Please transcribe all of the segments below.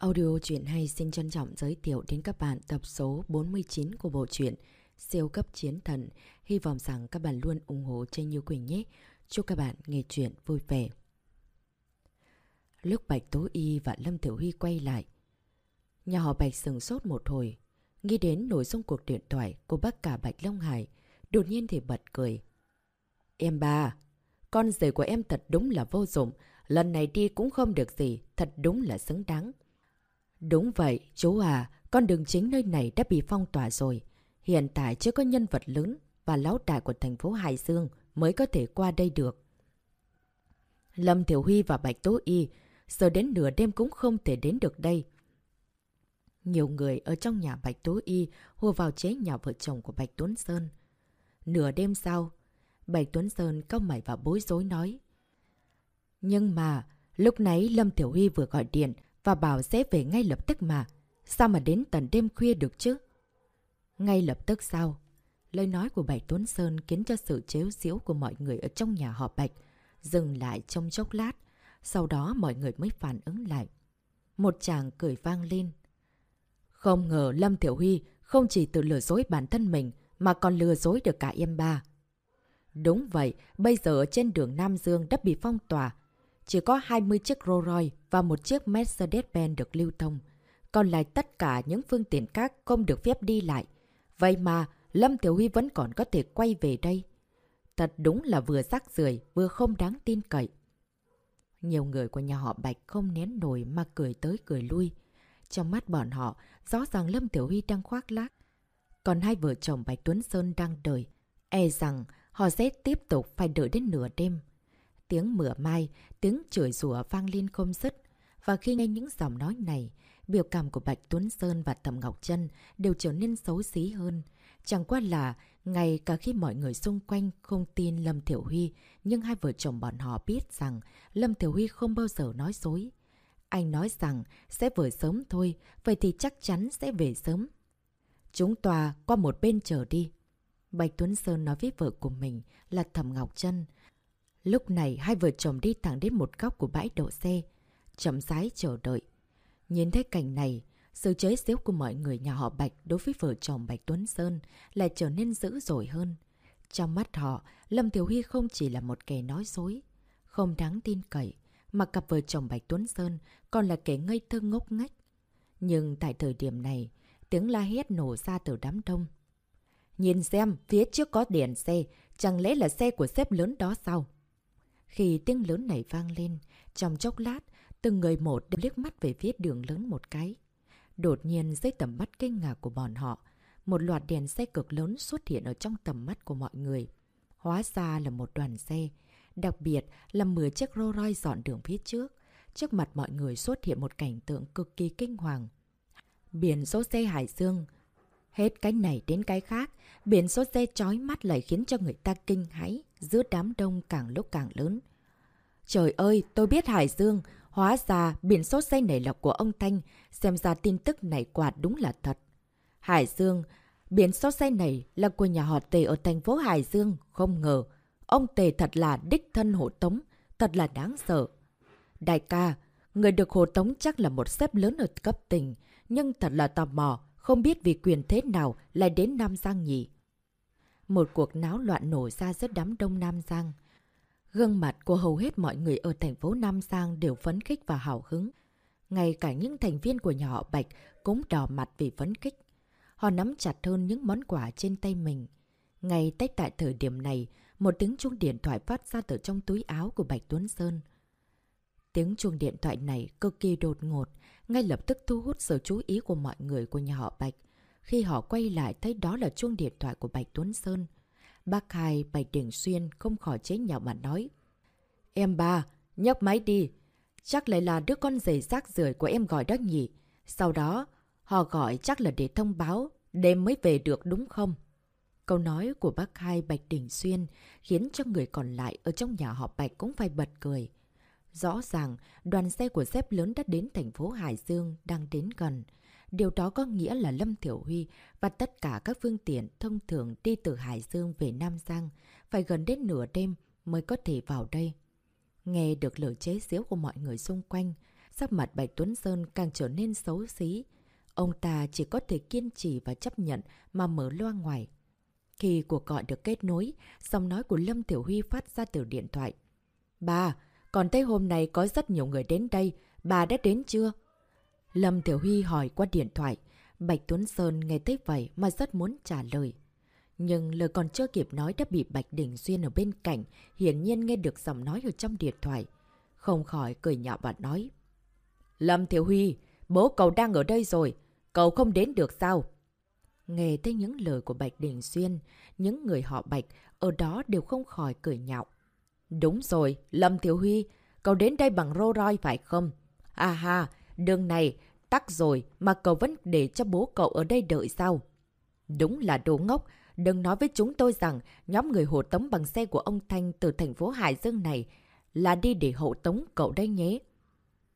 Audio truyện hay xin trân trọng giới thiệu đến các bạn tập số 49 của bộ truyện Siêu cấp chiến thần. Hy vọng rằng các bạn luôn ủng hộ trên Như Quỳnh nhé. Chúc các bạn nghe truyện vui vẻ. Lúc Bạch Tố Y và Lâm Tiểu Huy quay lại, nhà họ Bạch sừng sốt một hồi, nghĩ đến nội dung cuộc điện thoại của bác cả Bạch Long Hải, đột nhiên thì bật cười. Em ba, con rể của em thật đúng là vô dụng, lần này đi cũng không được gì, thật đúng là xứng đáng. Đúng vậy, chú à, con đường chính nơi này đã bị phong tỏa rồi. Hiện tại chưa có nhân vật lớn và lão đại của thành phố Hải Dương mới có thể qua đây được. Lâm Thiểu Huy và Bạch Tố Y giờ đến nửa đêm cũng không thể đến được đây. Nhiều người ở trong nhà Bạch Tố Y hùa vào chế nhà vợ chồng của Bạch Tuấn Sơn. Nửa đêm sau, Bạch Tuấn Sơn cao mày và bối rối nói. Nhưng mà, lúc nãy Lâm Tiểu Huy vừa gọi điện và bảo sẽ về ngay lập tức mà. Sao mà đến tận đêm khuya được chứ? Ngay lập tức sao? Lời nói của Bạch Tuấn Sơn khiến cho sự chế giễu của mọi người ở trong nhà họ Bạch dừng lại trong chốc lát. Sau đó mọi người mới phản ứng lại. Một chàng cười vang lên. Không ngờ Lâm Thiểu Huy không chỉ tự lừa dối bản thân mình mà còn lừa dối được cả em ba. Đúng vậy, bây giờ trên đường Nam Dương đã bị phong tỏa chỉ có 20 chiếc Rolls Royce và một chiếc Mercedes-Benz được lưu thông. Còn lại tất cả những phương tiện khác không được phép đi lại. Vậy mà, Lâm Tiểu Huy vẫn còn có thể quay về đây. Thật đúng là vừa rác rưởi vừa không đáng tin cậy. Nhiều người của nhà họ Bạch không nén nổi mà cười tới cười lui. Trong mắt bọn họ, rõ ràng Lâm Tiểu Huy đang khoác lác. Còn hai vợ chồng Bạch Tuấn Sơn đang đợi. E rằng họ sẽ tiếp tục phải đợi đến nửa đêm tiếng mửa mai, tiếng chửi rủa vang lên không dứt. Và khi nghe những dòng nói này, biểu cảm của Bạch Tuấn Sơn và Thẩm Ngọc Trân đều trở nên xấu xí hơn. Chẳng qua là, ngay cả khi mọi người xung quanh không tin Lâm Thiểu Huy, nhưng hai vợ chồng bọn họ biết rằng Lâm Thiểu Huy không bao giờ nói dối. Anh nói rằng sẽ về sớm thôi, vậy thì chắc chắn sẽ về sớm. Chúng tòa qua một bên chờ đi. Bạch Tuấn Sơn nói với vợ của mình là Thẩm Ngọc Trân. Lúc này hai vợ chồng đi thẳng đến một góc của bãi đậu xe, chậm rãi chờ đợi. Nhìn thấy cảnh này, sự chế xíu của mọi người nhà họ Bạch đối với vợ chồng Bạch Tuấn Sơn lại trở nên dữ dội hơn. Trong mắt họ, Lâm Thiếu Huy không chỉ là một kẻ nói dối, không đáng tin cậy, mà cặp vợ chồng Bạch Tuấn Sơn còn là kẻ ngây thơ ngốc ngách. Nhưng tại thời điểm này, tiếng la hét nổ ra từ đám đông. Nhìn xem, phía trước có đèn xe, chẳng lẽ là xe của sếp lớn đó sao? Khi tiếng lớn này vang lên, trong chốc lát, từng người một đều liếc mắt về phía đường lớn một cái. Đột nhiên dưới tầm mắt kinh ngạc của bọn họ, một loạt đèn xe cực lớn xuất hiện ở trong tầm mắt của mọi người. Hóa ra là một đoàn xe, đặc biệt là 10 chiếc Rolls Royce dọn đường phía trước. Trước mặt mọi người xuất hiện một cảnh tượng cực kỳ kinh hoàng. Biển số xe Hải Dương Hết cái này đến cái khác, biển số xe chói mắt lại khiến cho người ta kinh hãi, giữa đám đông càng lúc càng lớn. Trời ơi, tôi biết Hải Dương, hóa ra biển số xe này là của ông Thanh, xem ra tin tức này quả đúng là thật. Hải Dương, biển số xe này là của nhà họ Tề ở thành phố Hải Dương, không ngờ. Ông Tề thật là đích thân hộ tống, thật là đáng sợ. Đại ca, người được hộ tống chắc là một xếp lớn ở cấp tỉnh, nhưng thật là tò mò, không biết vì quyền thế nào lại đến Nam Giang nhỉ? Một cuộc náo loạn nổ ra rất đám đông Nam Giang. Gương mặt của hầu hết mọi người ở thành phố Nam Giang đều phấn khích và hào hứng. Ngay cả những thành viên của nhà họ Bạch cũng đỏ mặt vì phấn khích. Họ nắm chặt hơn những món quà trên tay mình. Ngay tách tại thời điểm này, một tiếng chuông điện thoại phát ra từ trong túi áo của Bạch Tuấn Sơn. Tiếng chuông điện thoại này cực kỳ đột ngột, ngay lập tức thu hút sự chú ý của mọi người của nhà họ Bạch. Khi họ quay lại thấy đó là chuông điện thoại của Bạch Tuấn Sơn. Bác hai Bạch Đình Xuyên không khỏi chế nhạo mà nói. Em ba, nhấc máy đi. Chắc lại là đứa con giày rác rưởi của em gọi đó nhỉ. Sau đó, họ gọi chắc là để thông báo đêm mới về được đúng không? Câu nói của bác hai Bạch Đình Xuyên khiến cho người còn lại ở trong nhà họ Bạch cũng phải bật cười. Rõ ràng, đoàn xe của xếp lớn đã đến thành phố Hải Dương đang đến gần. Điều đó có nghĩa là Lâm Thiểu Huy và tất cả các phương tiện thông thường đi từ Hải Dương về Nam Giang phải gần đến nửa đêm mới có thể vào đây. Nghe được lời chế xíu của mọi người xung quanh, sắc mặt Bạch Tuấn Sơn càng trở nên xấu xí. Ông ta chỉ có thể kiên trì và chấp nhận mà mở loa ngoài. Khi cuộc gọi được kết nối, giọng nói của Lâm Tiểu Huy phát ra từ điện thoại. Bà, còn thấy hôm nay có rất nhiều người đến đây, bà đã đến chưa? Lâm Tiểu Huy hỏi qua điện thoại. Bạch Tuấn Sơn nghe thấy vậy mà rất muốn trả lời. Nhưng lời còn chưa kịp nói đã bị Bạch Đình Xuyên ở bên cạnh, hiển nhiên nghe được giọng nói ở trong điện thoại. Không khỏi cười nhạo và nói. Lâm Thiểu Huy, bố cậu đang ở đây rồi, cậu không đến được sao? Nghe thấy những lời của Bạch Đình Xuyên, những người họ Bạch ở đó đều không khỏi cười nhạo. Đúng rồi, Lâm Tiểu Huy, cậu đến đây bằng rô roi phải không? À ha, đường này tắc rồi mà cậu vẫn để cho bố cậu ở đây đợi sao? Đúng là đồ ngốc, đừng nói với chúng tôi rằng nhóm người hộ tống bằng xe của ông Thanh từ thành phố Hải Dương này là đi để hộ tống cậu đây nhé.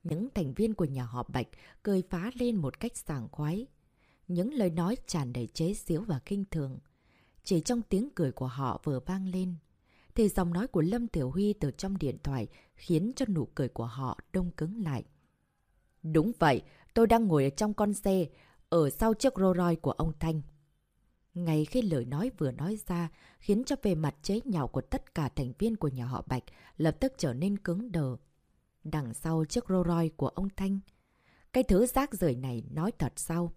Những thành viên của nhà họ Bạch cười phá lên một cách sảng khoái. Những lời nói tràn đầy chế xíu và kinh thường. Chỉ trong tiếng cười của họ vừa vang lên, thì dòng nói của Lâm Tiểu Huy từ trong điện thoại khiến cho nụ cười của họ đông cứng lại. Đúng vậy, tôi đang ngồi ở trong con xe, ở sau chiếc rô roi của ông Thanh. Ngay khi lời nói vừa nói ra, khiến cho về mặt chế nhạo của tất cả thành viên của nhà họ Bạch lập tức trở nên cứng đờ. Đằng sau chiếc rô roi của ông Thanh. Cái thứ rác rưởi này nói thật sao?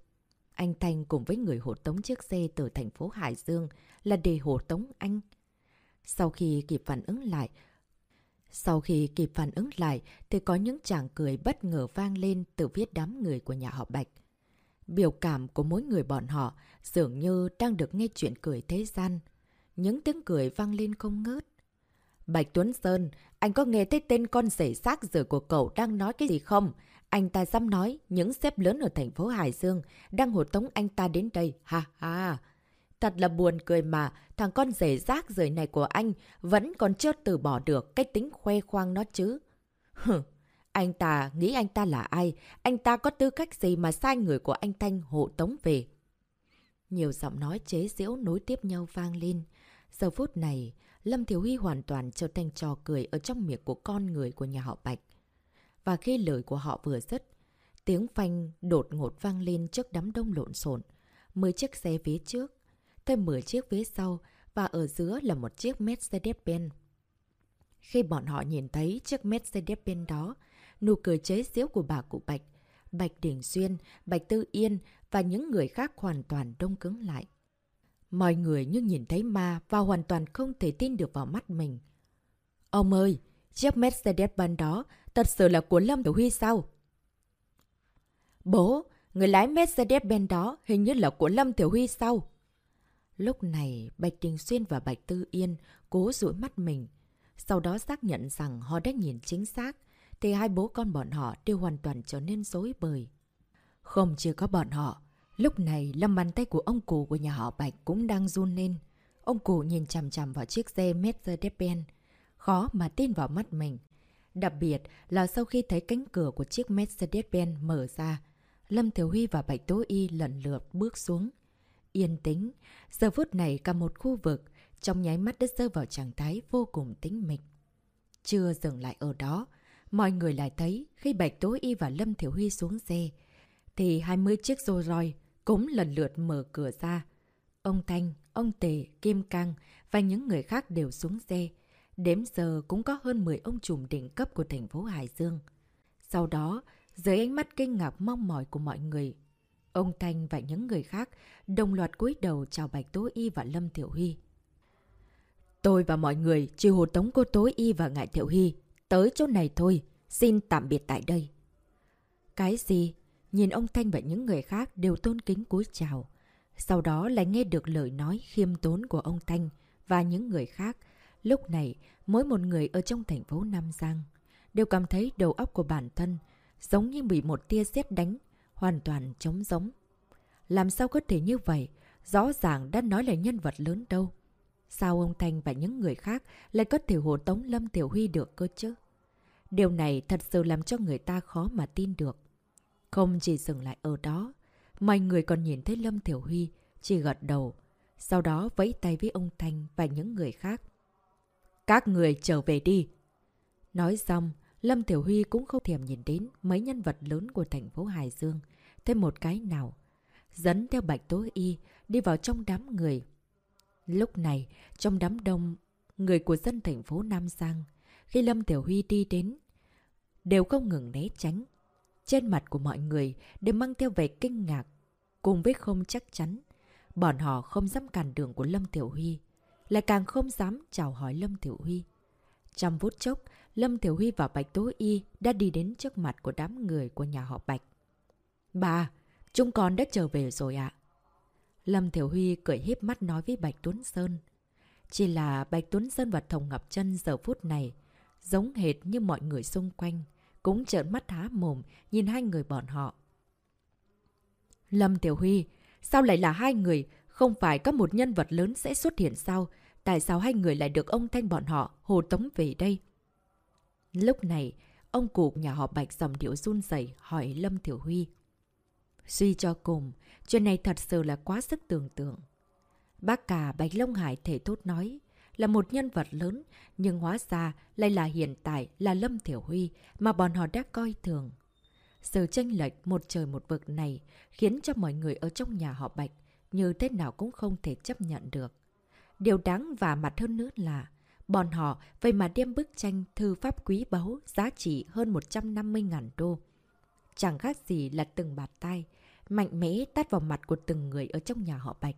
Anh Thanh cùng với người hộ tống chiếc xe từ thành phố Hải Dương là để hộ tống anh. Sau khi kịp phản ứng lại, sau khi kịp phản ứng lại thì có những chàng cười bất ngờ vang lên từ viết đám người của nhà họ Bạch. Biểu cảm của mỗi người bọn họ dường như đang được nghe chuyện cười thế gian. Những tiếng cười vang lên không ngớt. Bạch Tuấn Sơn, anh có nghe thấy tên con rể xác rửa của cậu đang nói cái gì không? Anh ta dám nói những xếp lớn ở thành phố Hải Dương đang hộ tống anh ta đến đây. Ha ha! Thật là buồn cười mà, thằng con rể rác rời này của anh vẫn còn chưa từ bỏ được cái tính khoe khoang nó chứ. Hừ, anh ta nghĩ anh ta là ai? Anh ta có tư cách gì mà sai người của anh Thanh hộ tống về? Nhiều giọng nói chế giễu nối tiếp nhau vang lên. Giờ phút này, Lâm Thiếu Huy hoàn toàn trở thành trò cười ở trong miệng của con người của nhà họ Bạch. Và khi lời của họ vừa dứt, tiếng phanh đột ngột vang lên trước đám đông lộn xộn. Mười chiếc xe phía trước, thêm 10 chiếc phía sau và ở giữa là một chiếc Mercedes-Benz. Khi bọn họ nhìn thấy chiếc Mercedes-Benz đó, nụ cười chế giễu của bà cụ Bạch, Bạch Đình Xuyên, Bạch Tư Yên và những người khác hoàn toàn đông cứng lại. Mọi người như nhìn thấy ma và hoàn toàn không thể tin được vào mắt mình. Ông ơi, chiếc Mercedes-Benz đó thật sự là của Lâm Tiểu Huy sao? Bố, người lái Mercedes-Benz đó hình như là của Lâm Tiểu Huy sao? Lúc này, Bạch Đình Xuyên và Bạch Tư Yên cố rủi mắt mình. Sau đó xác nhận rằng họ đã nhìn chính xác, thì hai bố con bọn họ đều hoàn toàn trở nên dối bời. Không chỉ có bọn họ, lúc này lâm bàn tay của ông cụ của nhà họ Bạch cũng đang run lên. Ông cụ nhìn chằm chằm vào chiếc xe Mercedes-Benz, khó mà tin vào mắt mình. Đặc biệt là sau khi thấy cánh cửa của chiếc Mercedes-Benz mở ra, Lâm thiếu Huy và Bạch Tố Y lần lượt bước xuống. Yên tĩnh, giờ phút này cả một khu vực, trong nháy mắt đất rơi vào trạng thái vô cùng tĩnh mịch. Chưa dừng lại ở đó, mọi người lại thấy khi Bạch Tố Y và Lâm Thiểu Huy xuống xe, thì 20 chiếc rô roi cũng lần lượt mở cửa ra. Ông Thanh, ông Tề, Kim Cang và những người khác đều xuống xe. Đếm giờ cũng có hơn 10 ông trùm đỉnh cấp của thành phố Hải Dương. Sau đó, dưới ánh mắt kinh ngạc mong mỏi của mọi người, ông Thanh và những người khác đồng loạt cúi đầu chào Bạch Tố Y và Lâm Tiểu Huy. Tôi và mọi người chỉ hồ tống cô Tố Y và Ngại Tiểu Huy tới chỗ này thôi, xin tạm biệt tại đây. Cái gì? Nhìn ông Thanh và những người khác đều tôn kính cúi chào. Sau đó lại nghe được lời nói khiêm tốn của ông Thanh và những người khác. Lúc này, mỗi một người ở trong thành phố Nam Giang đều cảm thấy đầu óc của bản thân giống như bị một tia sét đánh, hoàn toàn trống giống. Làm sao có thể như vậy? Rõ ràng đã nói là nhân vật lớn đâu. Sao ông Thanh và những người khác lại có thể hộ tống Lâm Tiểu Huy được cơ chứ? Điều này thật sự làm cho người ta khó mà tin được. Không chỉ dừng lại ở đó, mọi người còn nhìn thấy Lâm Tiểu Huy chỉ gật đầu, sau đó vẫy tay với ông Thanh và những người khác. Các người trở về đi. Nói xong, Lâm Tiểu Huy cũng không thèm nhìn đến mấy nhân vật lớn của thành phố Hải Dương. Thêm một cái nào. Dẫn theo Bạch Tố Y đi vào trong đám người. Lúc này, trong đám đông, người của dân thành phố Nam Giang, khi Lâm Tiểu Huy đi đến, đều không ngừng né tránh. Trên mặt của mọi người đều mang theo vẻ kinh ngạc, cùng với không chắc chắn. Bọn họ không dám cản đường của Lâm Tiểu Huy, lại càng không dám chào hỏi Lâm Tiểu Huy. Trong phút chốc, Lâm Tiểu Huy và Bạch Tố Y đã đi đến trước mặt của đám người của nhà họ Bạch. Bà, chúng con đã trở về rồi ạ. Lâm Tiểu Huy cười hiếp mắt nói với Bạch Tuấn Sơn. Chỉ là Bạch Tuấn Sơn và Thồng Ngọc Trân giờ phút này, giống hệt như mọi người xung quanh, cũng trợn mắt há mồm nhìn hai người bọn họ. Lâm Tiểu Huy, sao lại là hai người? Không phải có một nhân vật lớn sẽ xuất hiện sao? Tại sao hai người lại được ông Thanh bọn họ hồ tống về đây? Lúc này, ông cụ nhà họ Bạch dòng điệu run rẩy hỏi Lâm Tiểu Huy. Suy cho cùng, chuyện này thật sự là quá sức tưởng tượng. Bác cả Bạch Long Hải thể tốt nói, là một nhân vật lớn, nhưng hóa ra lại là hiện tại là Lâm Thiểu Huy mà bọn họ đã coi thường. Sự tranh lệch một trời một vực này khiến cho mọi người ở trong nhà họ Bạch như thế nào cũng không thể chấp nhận được. Điều đáng và mặt hơn nữa là bọn họ vậy mà đem bức tranh thư pháp quý báu giá trị hơn 150.000 đô. Chẳng khác gì là từng bạt tay, mạnh mẽ tát vào mặt của từng người ở trong nhà họ Bạch.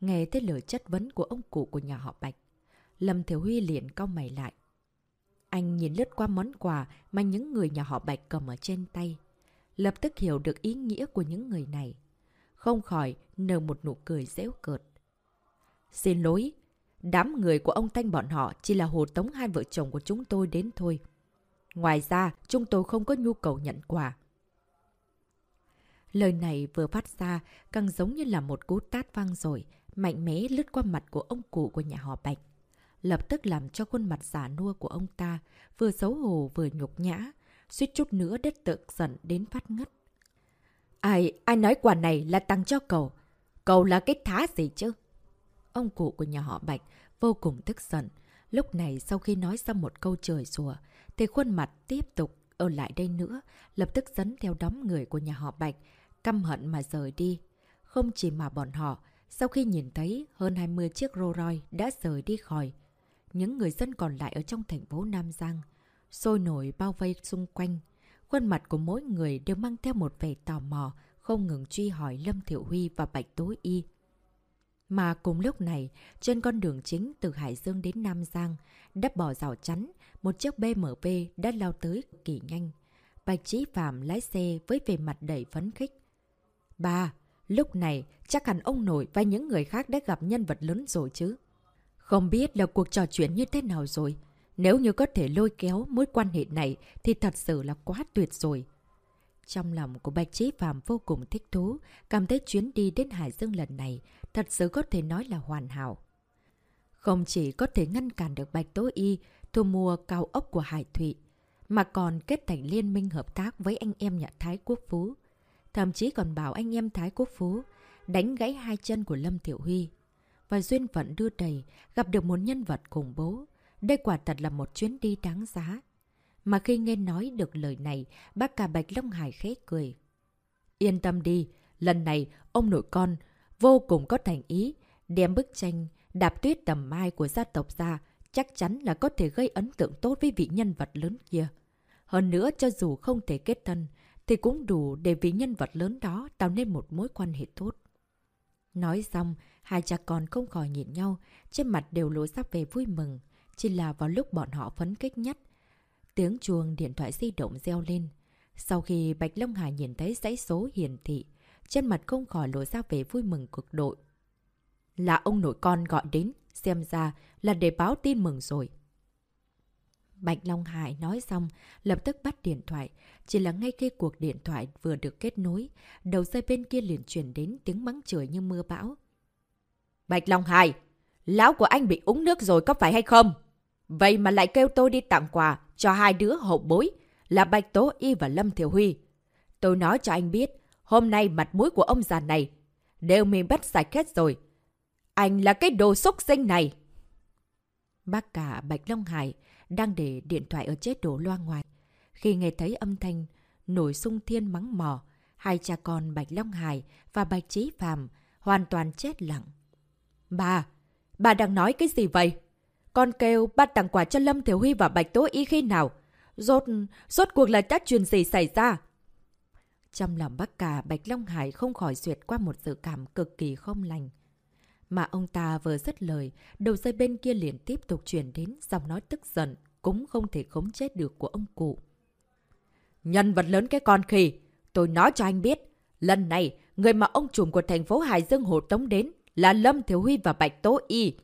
Nghe thấy lời chất vấn của ông cụ của nhà họ Bạch, Lâm thiếu Huy liền cau mày lại. Anh nhìn lướt qua món quà mà những người nhà họ Bạch cầm ở trên tay. Lập tức hiểu được ý nghĩa của những người này. Không khỏi nở một nụ cười dễu cợt. Xin lỗi, đám người của ông Thanh bọn họ chỉ là hồ tống hai vợ chồng của chúng tôi đến thôi. Ngoài ra, chúng tôi không có nhu cầu nhận quà. Lời này vừa phát ra càng giống như là một cú tát vang rồi, mạnh mẽ lướt qua mặt của ông cụ của nhà họ Bạch lập tức làm cho khuôn mặt giả nua của ông ta vừa xấu hổ vừa nhục nhã, suýt chút nữa đất tự giận đến phát ngất. Ai, ai nói quà này là tặng cho cậu? Cậu là cái thá gì chứ? Ông cụ của nhà họ Bạch vô cùng tức giận. Lúc này sau khi nói xong một câu trời rùa, thì khuôn mặt tiếp tục ở lại đây nữa, lập tức dẫn theo đám người của nhà họ Bạch, căm hận mà rời đi. Không chỉ mà bọn họ, sau khi nhìn thấy hơn 20 chiếc Rolls Royce đã rời đi khỏi, những người dân còn lại ở trong thành phố Nam Giang, sôi nổi bao vây xung quanh. Khuôn mặt của mỗi người đều mang theo một vẻ tò mò, không ngừng truy hỏi Lâm Thiệu Huy và Bạch Tối Y. Mà cùng lúc này, trên con đường chính từ Hải Dương đến Nam Giang, đắp bỏ rào chắn, một chiếc BMW đã lao tới kỳ nhanh. Bạch Trí Phạm lái xe với vẻ mặt đầy phấn khích. Ba, lúc này chắc hẳn ông nội và những người khác đã gặp nhân vật lớn rồi chứ. Không biết là cuộc trò chuyện như thế nào rồi. Nếu như có thể lôi kéo mối quan hệ này thì thật sự là quá tuyệt rồi. Trong lòng của Bạch Trí Phạm vô cùng thích thú, cảm thấy chuyến đi đến Hải Dương lần này thật sự có thể nói là hoàn hảo. Không chỉ có thể ngăn cản được Bạch Tố Y thu mua cao ốc của Hải Thụy, mà còn kết thành liên minh hợp tác với anh em nhà Thái Quốc Phú. Thậm chí còn bảo anh em Thái Quốc Phú đánh gãy hai chân của Lâm Tiểu Huy và duyên phận đưa đầy gặp được một nhân vật khủng bố. Đây quả thật là một chuyến đi đáng giá. Mà khi nghe nói được lời này, bác cả Bạch Long Hải khẽ cười. Yên tâm đi, lần này ông nội con vô cùng có thành ý, đem bức tranh đạp tuyết tầm mai của gia tộc ra, chắc chắn là có thể gây ấn tượng tốt với vị nhân vật lớn kia. Hơn nữa, cho dù không thể kết thân, thì cũng đủ để vị nhân vật lớn đó tạo nên một mối quan hệ tốt. Nói xong, hai cha con không khỏi nhìn nhau, trên mặt đều lối sắp về vui mừng. Chỉ là vào lúc bọn họ phấn kích nhất. Tiếng chuông điện thoại di động reo lên. Sau khi Bạch Long Hải nhìn thấy dãy số hiển thị, trên mặt không khỏi lộ ra về vui mừng cực độ. Là ông nội con gọi đến, xem ra là để báo tin mừng rồi. Bạch Long Hải nói xong, lập tức bắt điện thoại. Chỉ là ngay khi cuộc điện thoại vừa được kết nối, đầu dây bên kia liền chuyển đến tiếng mắng chửi như mưa bão. Bạch Long Hải, lão của anh bị uống nước rồi có phải hay không? Vậy mà lại kêu tôi đi tặng quà cho hai đứa hậu bối là Bạch Tố Y và Lâm Thiểu Huy. Tôi nói cho anh biết, hôm nay mặt mũi của ông già này đều mình bắt sạch hết rồi. Anh là cái đồ xúc sinh này. Bác cả Bạch Long Hải đang để điện thoại ở chế độ loa ngoài. Khi nghe thấy âm thanh nổi sung thiên mắng mò, hai cha con Bạch Long Hải và Bạch Trí Phàm hoàn toàn chết lặng. Bà! Bà đang nói cái gì vậy? Con kêu bắt tặng quà cho Lâm Thiểu Huy và Bạch Tố Y khi nào? Rốt, rốt cuộc là các chuyện gì xảy ra? Trong lòng bác cả Bạch Long Hải không khỏi duyệt qua một sự cảm cực kỳ không lành. Mà ông ta vừa dứt lời, đầu dây bên kia liền tiếp tục chuyển đến giọng nói tức giận, cũng không thể khống chết được của ông cụ. Nhân vật lớn cái con khỉ, tôi nói cho anh biết, lần này người mà ông trùm của thành phố Hải Dương Hồ Tống đến là Lâm Thiếu Huy và Bạch Tố Y.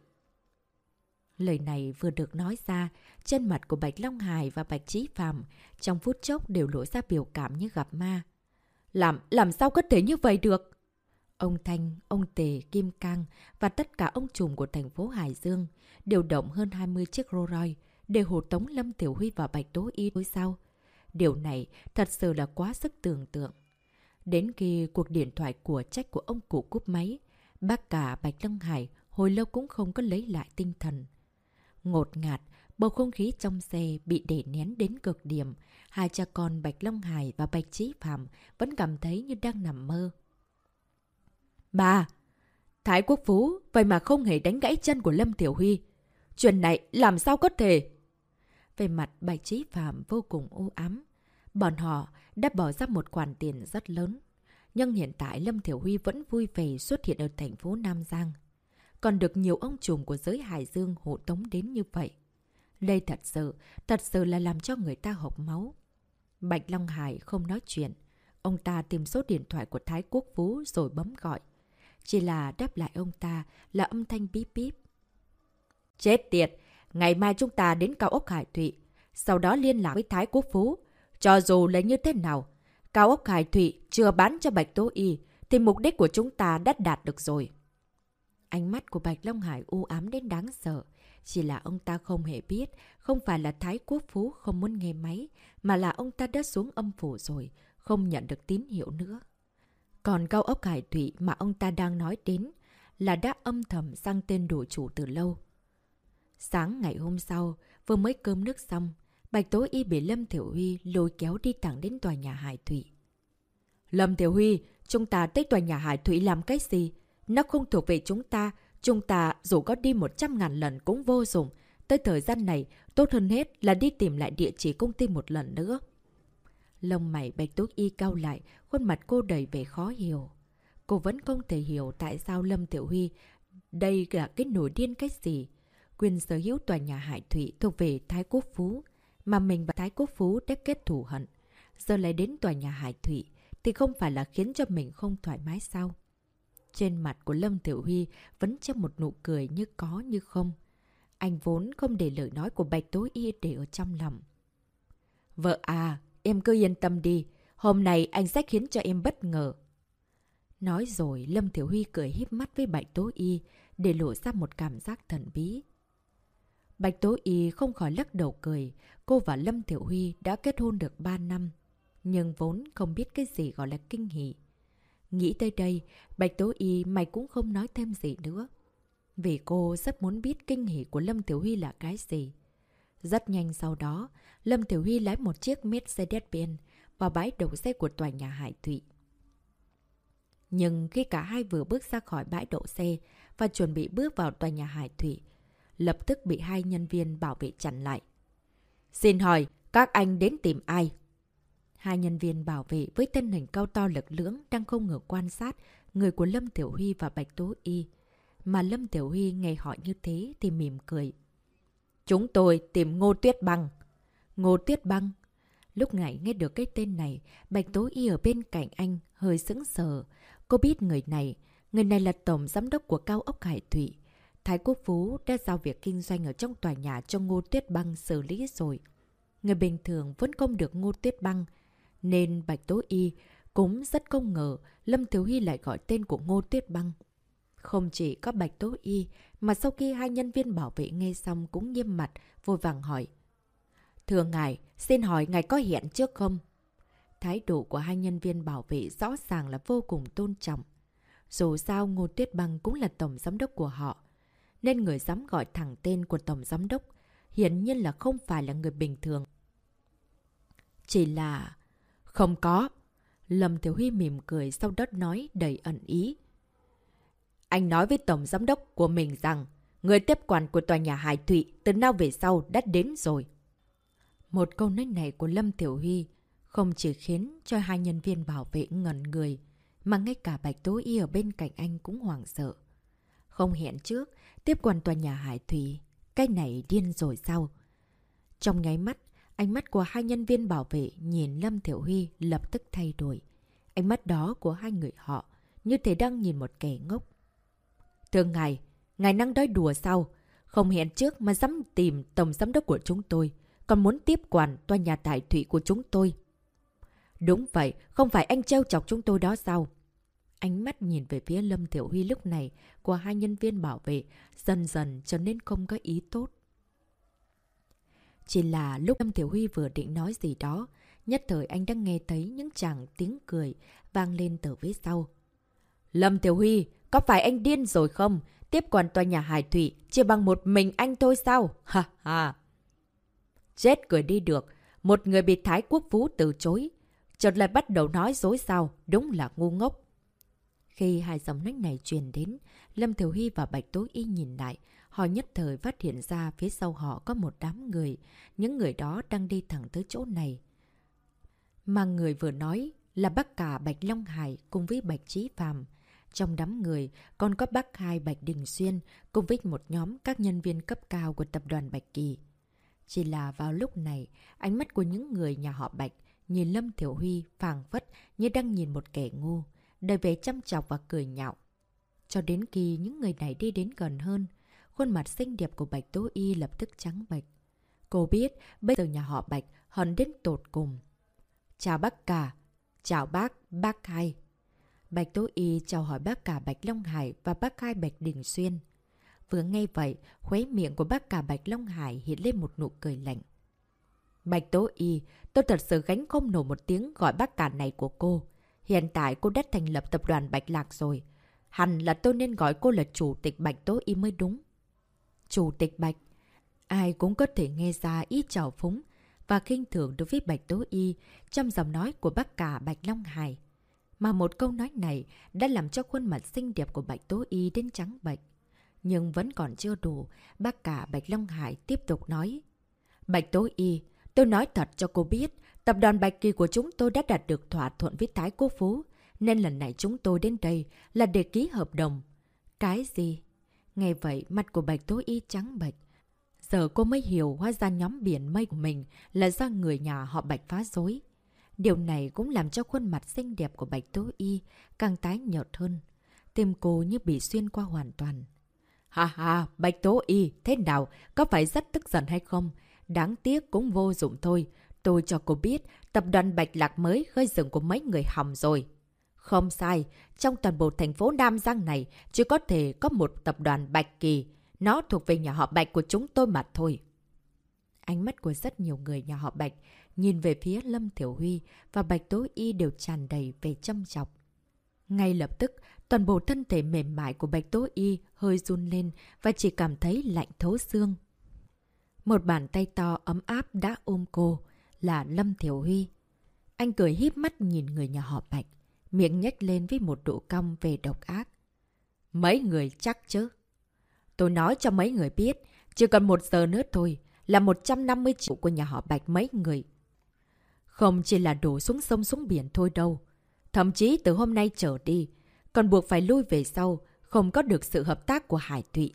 Lời này vừa được nói ra, chân mặt của Bạch Long Hải và Bạch Trí Phạm trong phút chốc đều lộ ra biểu cảm như gặp ma. Làm, làm sao có thể như vậy được? Ông Thanh, ông Tề, Kim Cang và tất cả ông trùm của thành phố Hải Dương đều động hơn 20 chiếc Rolls Royce để hộ tống Lâm Tiểu Huy và Bạch Tố Y đối sao. Điều này thật sự là quá sức tưởng tượng. Đến khi cuộc điện thoại của trách của ông cụ cúp máy, bác cả Bạch lâm Hải hồi lâu cũng không có lấy lại tinh thần. Ngột ngạt, bầu không khí trong xe bị để nén đến cực điểm. Hai cha con Bạch Long Hải và Bạch Trí Phạm vẫn cảm thấy như đang nằm mơ. Bà! Thái Quốc Phú, vậy mà không hề đánh gãy chân của Lâm Tiểu Huy. Chuyện này làm sao có thể? Về mặt Bạch Trí Phạm vô cùng u ám. Bọn họ đã bỏ ra một khoản tiền rất lớn. Nhưng hiện tại Lâm Thiểu Huy vẫn vui vẻ xuất hiện ở thành phố Nam Giang. Còn được nhiều ông trùm của giới Hải Dương hộ tống đến như vậy. Đây thật sự, thật sự là làm cho người ta hộc máu. Bạch Long Hải không nói chuyện. Ông ta tìm số điện thoại của Thái Quốc Phú rồi bấm gọi. Chỉ là đáp lại ông ta là âm thanh bíp bíp. Chết tiệt! Ngày mai chúng ta đến cao ốc Hải Thụy. Sau đó liên lạc với Thái Quốc Phú. Cho dù là như thế nào, cao ốc Hải Thụy chưa bán cho Bạch Tố Y, thì mục đích của chúng ta đã đạt được rồi. Ánh mắt của Bạch Long Hải u ám đến đáng sợ. Chỉ là ông ta không hề biết, không phải là Thái Quốc Phú không muốn nghe máy, mà là ông ta đã xuống âm phủ rồi, không nhận được tín hiệu nữa. Còn cao ốc Hải Thụy mà ông ta đang nói đến là đã âm thầm sang tên đồ chủ từ lâu. Sáng ngày hôm sau, vừa mới cơm nước xong, Bạch Tố Y bị Lâm Thiểu Huy lôi kéo đi thẳng đến tòa nhà Hải Thụy. Lâm Thiểu Huy, chúng ta tới tòa nhà Hải Thụy làm cái gì? Nó không thuộc về chúng ta, chúng ta dù có đi 100 ngàn lần cũng vô dụng. Tới thời gian này, tốt hơn hết là đi tìm lại địa chỉ công ty một lần nữa. Lông mày Bạch túc Y cao lại, khuôn mặt cô đầy vẻ khó hiểu. Cô vẫn không thể hiểu tại sao Lâm Tiểu Huy đây là cái nổi điên cái gì. Quyền sở hữu tòa nhà Hải Thụy thuộc về Thái Quốc Phú, mà mình và Thái Quốc Phú đã kết thù hận. Giờ lại đến tòa nhà Hải Thụy thì không phải là khiến cho mình không thoải mái sao? Trên mặt của Lâm Tiểu Huy vẫn treo một nụ cười như có như không. Anh vốn không để lời nói của Bạch Tố Y để ở trong lòng. Vợ à, em cứ yên tâm đi. Hôm nay anh sẽ khiến cho em bất ngờ. Nói rồi, Lâm Tiểu Huy cười híp mắt với Bạch Tố Y để lộ ra một cảm giác thần bí. Bạch Tố Y không khỏi lắc đầu cười. Cô và Lâm Tiểu Huy đã kết hôn được 3 năm. Nhưng vốn không biết cái gì gọi là kinh hỷ. Nghĩ tới đây, Bạch Tố Y mày cũng không nói thêm gì nữa. Vì cô rất muốn biết kinh hỉ của Lâm Tiểu Huy là cái gì. Rất nhanh sau đó, Lâm Tiểu Huy lái một chiếc Mercedes-Benz vào bãi đậu xe của tòa nhà Hải Thụy. Nhưng khi cả hai vừa bước ra khỏi bãi đậu xe và chuẩn bị bước vào tòa nhà Hải Thụy, lập tức bị hai nhân viên bảo vệ chặn lại. Xin hỏi, các anh đến tìm ai? Hai nhân viên bảo vệ với tên hình cao to lực lưỡng đang không ngờ quan sát người của Lâm Tiểu Huy và Bạch Tố Y. Mà Lâm Tiểu Huy nghe họ như thế thì mỉm cười. Chúng tôi tìm Ngô Tuyết Băng. Ngô Tuyết Băng. Lúc này nghe được cái tên này, Bạch Tố Y ở bên cạnh anh hơi sững sờ. Cô biết người này, người này là tổng giám đốc của cao ốc Hải Thụy. Thái Quốc Phú đã giao việc kinh doanh ở trong tòa nhà cho Ngô Tuyết Băng xử lý rồi. Người bình thường vẫn không được Ngô Tuyết Băng, nên Bạch Tố Y cũng rất không ngờ Lâm Thiếu Hy lại gọi tên của Ngô Tuyết Băng. Không chỉ có Bạch Tố Y, mà sau khi hai nhân viên bảo vệ nghe xong cũng nghiêm mặt, vội vàng hỏi. Thưa ngài, xin hỏi ngài có hiện trước không? Thái độ của hai nhân viên bảo vệ rõ ràng là vô cùng tôn trọng. Dù sao Ngô Tuyết Băng cũng là tổng giám đốc của họ, nên người dám gọi thẳng tên của tổng giám đốc hiển nhiên là không phải là người bình thường. Chỉ là... Không có. Lâm Thiếu Huy mỉm cười sau đó nói đầy ẩn ý. Anh nói với Tổng Giám đốc của mình rằng người tiếp quản của tòa nhà Hải Thụy từ nào về sau đã đến rồi. Một câu nói này của Lâm Tiểu Huy không chỉ khiến cho hai nhân viên bảo vệ ngẩn người, mà ngay cả Bạch Tố Y ở bên cạnh anh cũng hoảng sợ. Không hẹn trước, tiếp quản tòa nhà Hải Thủy. Cái này điên rồi sao? Trong nháy mắt, ánh mắt của hai nhân viên bảo vệ nhìn Lâm Thiểu Huy lập tức thay đổi. Ánh mắt đó của hai người họ như thể đang nhìn một kẻ ngốc. Thưa ngài, ngài năng đói đùa sao? Không hẹn trước mà dám tìm tổng giám đốc của chúng tôi, còn muốn tiếp quản tòa nhà tại thủy của chúng tôi. Đúng vậy, không phải anh trêu chọc chúng tôi đó sao? Ánh mắt nhìn về phía Lâm Thiểu Huy lúc này của hai nhân viên bảo vệ dần dần trở nên không có ý tốt. Chỉ là lúc Lâm tiểu Huy vừa định nói gì đó, nhất thời anh đang nghe thấy những chàng tiếng cười vang lên từ phía sau. Lâm Tiểu Huy, có phải anh điên rồi không? Tiếp quản tòa nhà Hải Thủy chỉ bằng một mình anh thôi sao? Ha ha! Chết cười đi được, một người bị Thái Quốc Phú từ chối. Chợt lại bắt đầu nói dối sao, đúng là ngu ngốc. Khi hai dòng nách này truyền đến, Lâm Thiểu Hy và Bạch Tố Y nhìn lại, họ nhất thời phát hiện ra phía sau họ có một đám người, những người đó đang đi thẳng tới chỗ này. Mà người vừa nói là bác cả Bạch Long Hải cùng với Bạch Trí Phàm Trong đám người còn có bác hai Bạch Đình Xuyên cùng với một nhóm các nhân viên cấp cao của tập đoàn Bạch Kỳ. Chỉ là vào lúc này, ánh mắt của những người nhà họ Bạch nhìn Lâm Thiểu Huy phàng phất như đang nhìn một kẻ ngu đời vẻ chăm chọc và cười nhạo. Cho đến khi những người này đi đến gần hơn, khuôn mặt xinh đẹp của Bạch Tố Y lập tức trắng bạch. Cô biết bây giờ nhà họ Bạch hận đến tột cùng. Chào bác cả. Chào bác, bác hai. Bạch Tố Y chào hỏi bác cả Bạch Long Hải và bác hai Bạch Đình Xuyên. Vừa nghe vậy, khuấy miệng của bác cả Bạch Long Hải hiện lên một nụ cười lạnh. Bạch Tố Y, tôi thật sự gánh không nổi một tiếng gọi bác cả này của cô. Hiện tại cô đã thành lập tập đoàn Bạch Lạc rồi. Hẳn là tôi nên gọi cô là Chủ tịch Bạch Tố Y mới đúng. Chủ tịch Bạch. Ai cũng có thể nghe ra ý trào phúng và khinh thường đối với Bạch Tố Y trong giọng nói của bác cả Bạch Long Hải. Mà một câu nói này đã làm cho khuôn mặt xinh đẹp của Bạch Tố Y đến trắng bạch. Nhưng vẫn còn chưa đủ, bác cả Bạch Long Hải tiếp tục nói. Bạch Tố Y, tôi nói thật cho cô biết, Tập đoàn Bạch Kỳ của chúng tôi đã đạt được thỏa thuận với Thái Quốc Phú, nên lần này chúng tôi đến đây là để ký hợp đồng. Cái gì? Nghe vậy, mặt của Bạch Tố Y trắng bệch. Giờ cô mới hiểu hóa ra nhóm biển mây của mình là do người nhà họ Bạch phá dối. Điều này cũng làm cho khuôn mặt xinh đẹp của Bạch Tố Y càng tái nhợt hơn. Tim cô như bị xuyên qua hoàn toàn. Ha ha, Bạch Tố Y, thế nào? Có phải rất tức giận hay không? Đáng tiếc cũng vô dụng thôi. Tôi cho cô biết, tập đoàn Bạch Lạc mới khơi dựng của mấy người hỏng rồi. Không sai, trong toàn bộ thành phố Nam Giang này, chỉ có thể có một tập đoàn Bạch Kỳ. Nó thuộc về nhà họ Bạch của chúng tôi mà thôi. Ánh mắt của rất nhiều người nhà họ Bạch nhìn về phía Lâm Thiểu Huy và Bạch Tố Y đều tràn đầy về châm chọc. Ngay lập tức, toàn bộ thân thể mềm mại của Bạch Tố Y hơi run lên và chỉ cảm thấy lạnh thấu xương. Một bàn tay to ấm áp đã ôm cô, là Lâm Thiểu Huy. Anh cười híp mắt nhìn người nhà họ Bạch, miệng nhếch lên với một độ cong về độc ác. Mấy người chắc chứ? Tôi nói cho mấy người biết, chỉ cần một giờ nữa thôi là 150 triệu của nhà họ Bạch mấy người. Không chỉ là đổ xuống sông xuống biển thôi đâu. Thậm chí từ hôm nay trở đi, còn buộc phải lui về sau, không có được sự hợp tác của Hải Thụy.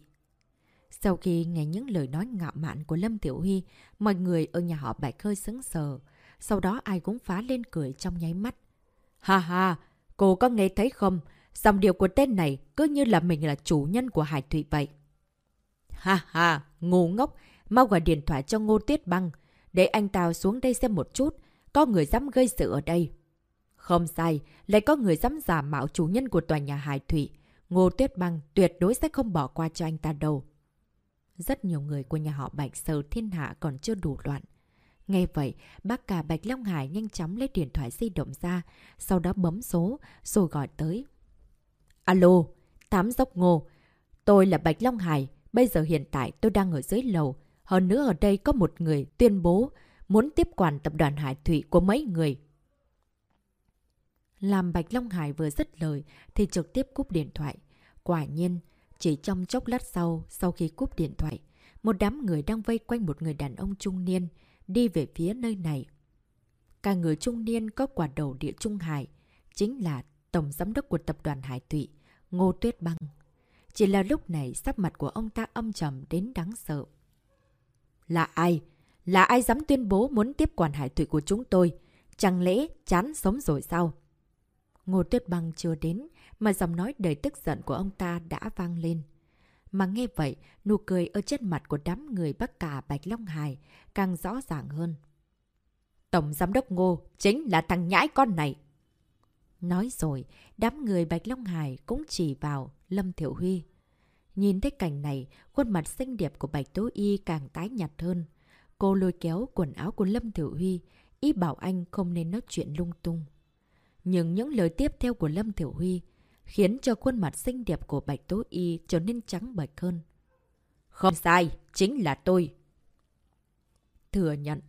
Sau khi nghe những lời nói ngạo mạn của Lâm Tiểu Huy, mọi người ở nhà họ Bạch hơi sững sờ. Sau đó ai cũng phá lên cười trong nháy mắt. Ha ha, cô có nghe thấy không? Dòng điều của tên này cứ như là mình là chủ nhân của Hải Thụy vậy. Ha ha, ngu ngốc, mau gọi điện thoại cho Ngô Tiết Băng. Để anh tao xuống đây xem một chút, có người dám gây sự ở đây. Không sai, lại có người dám giả mạo chủ nhân của tòa nhà Hải Thụy. Ngô Tuyết Băng tuyệt đối sẽ không bỏ qua cho anh ta đâu. Rất nhiều người của nhà họ Bạch Sơ thiên hạ còn chưa đủ loạn. Nghe vậy, bác cả Bạch Long Hải nhanh chóng lấy điện thoại di động ra, sau đó bấm số, rồi gọi tới. Alo, Tám Dốc Ngô. Tôi là Bạch Long Hải, bây giờ hiện tại tôi đang ở dưới lầu. Hơn nữa ở đây có một người tuyên bố muốn tiếp quản tập đoàn Hải Thụy của mấy người. Làm Bạch Long Hải vừa dứt lời thì trực tiếp cúp điện thoại. Quả nhiên, chỉ trong chốc lát sau, sau khi cúp điện thoại, một đám người đang vây quanh một người đàn ông trung niên đi về phía nơi này. Cả người trung niên có quả đầu địa Trung Hải, chính là Tổng Giám đốc của Tập đoàn Hải Thụy, Ngô Tuyết Băng. Chỉ là lúc này sắc mặt của ông ta âm trầm đến đáng sợ. Là ai? Là ai dám tuyên bố muốn tiếp quản hải thủy của chúng tôi? Chẳng lẽ chán sống rồi sao? Ngô Tuyết Băng chưa đến, mà giọng nói đầy tức giận của ông ta đã vang lên. Mà nghe vậy, nụ cười ở trên mặt của đám người bắc cả Bạch Long Hải càng rõ ràng hơn. Tổng Giám đốc Ngô chính là thằng nhãi con này. Nói rồi, đám người Bạch Long Hải cũng chỉ vào Lâm Thiểu Huy. Nhìn thấy cảnh này, khuôn mặt xinh đẹp của Bạch Tố Y càng tái nhạt hơn. Cô lôi kéo quần áo của Lâm Thiểu Huy, ý bảo anh không nên nói chuyện lung tung. Nhưng những lời tiếp theo của Lâm Thiểu Huy khiến cho khuôn mặt xinh đẹp của Bạch Tố Y trở nên trắng bệch hơn. Không sai, chính là tôi. Thừa nhận,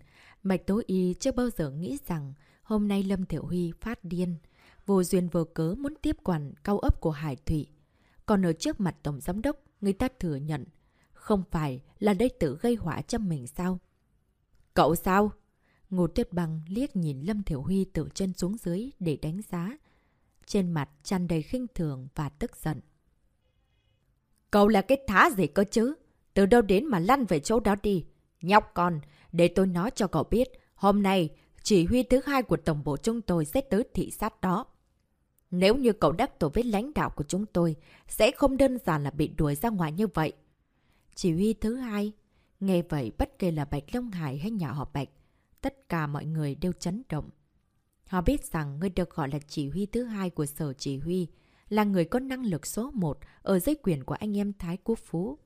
Bạch Tố Y chưa bao giờ nghĩ rằng hôm nay Lâm Thiểu Huy phát điên, vô duyên vô cớ muốn tiếp quản cao ấp của Hải thụy Còn ở trước mặt Tổng Giám Đốc, người ta thừa nhận, không phải là đây tự gây họa cho mình sao? Cậu sao? Ngô Tuyết Băng liếc nhìn Lâm Thiểu Huy từ chân xuống dưới để đánh giá. Trên mặt tràn đầy khinh thường và tức giận. Cậu là cái thá gì cơ chứ? Từ đâu đến mà lăn về chỗ đó đi. Nhóc con, để tôi nói cho cậu biết, hôm nay chỉ huy thứ hai của tổng bộ chúng tôi sẽ tới thị sát đó. Nếu như cậu đắc tổ với lãnh đạo của chúng tôi, sẽ không đơn giản là bị đuổi ra ngoài như vậy. Chỉ huy thứ hai, nghe vậy bất kể là Bạch Long Hải hay nhà họ Bạch, tất cả mọi người đều chấn động. Họ biết rằng người được gọi là chỉ huy thứ hai của sở chỉ huy, là người có năng lực số 1 ở dưới quyền của anh em Thái Quốc Phú.